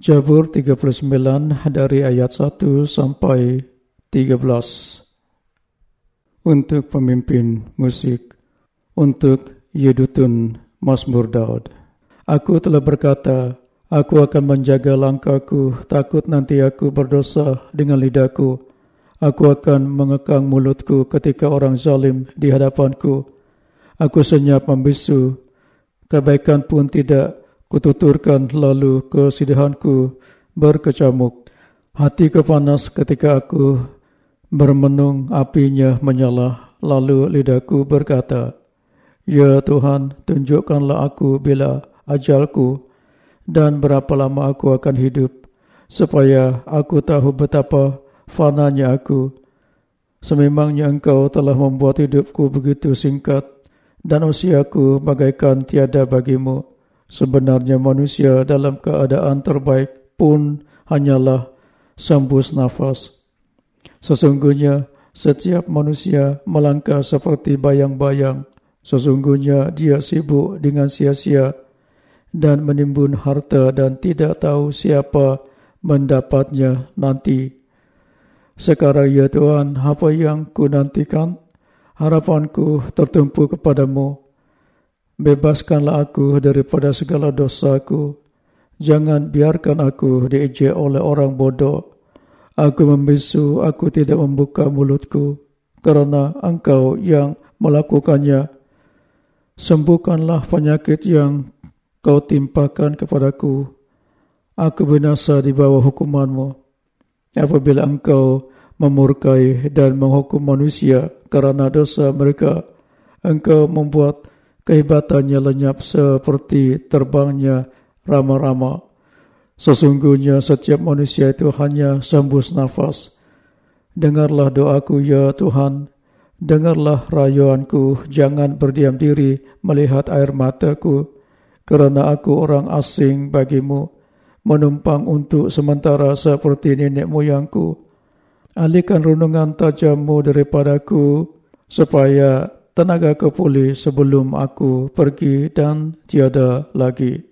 Jabur 39 dari ayat 1 sampai 13 Untuk pemimpin musik Untuk Yedutun Masmur Daud. Aku telah berkata Aku akan menjaga langkahku. Takut nanti aku berdosa dengan lidahku. Aku akan mengekang mulutku ketika orang zalim di hadapanku. Aku senyap membisu. Kebaikan pun tidak kututurkan lalu kesidahanku berkecamuk. Hatiku panas ketika aku bermenung apinya menyala. Lalu lidahku berkata, Ya Tuhan, tunjukkanlah aku bila ajalku dan berapa lama aku akan hidup, supaya aku tahu betapa fananya aku. Sememangnya engkau telah membuat hidupku begitu singkat dan usiaku bagaikan tiada bagimu. Sebenarnya manusia dalam keadaan terbaik pun hanyalah sembus nafas. Sesungguhnya setiap manusia melangkah seperti bayang-bayang. Sesungguhnya dia sibuk dengan sia-sia dan menimbun harta dan tidak tahu siapa mendapatnya nanti. Sekarang ya Tuhan, apa yang ku nantikan? Harapanku tertumpu kepadamu. Bebaskanlah aku daripada segala dosaku. Jangan biarkan aku diejek oleh orang bodoh. Aku membisu, aku tidak membuka mulutku. Kerana engkau yang melakukannya. Sembuhkanlah penyakit yang kau timpakan kepadaku. Aku binasa di bawah hukumanmu. Apabila engkau memurkai dan menghukum manusia kerana dosa mereka, engkau membuat kehebatannya lenyap seperti terbangnya rama-rama. Sesungguhnya setiap manusia itu hanya sembus nafas. Dengarlah doaku ya Tuhan, dengarlah rayuanku, jangan berdiam diri melihat air mataku, kerana aku orang asing bagimu, menumpang untuk sementara seperti nenek moyangku. Alihkan renungan tajammu daripadaku, supaya tenaga kepulih sebelum aku pergi dan tiada lagi.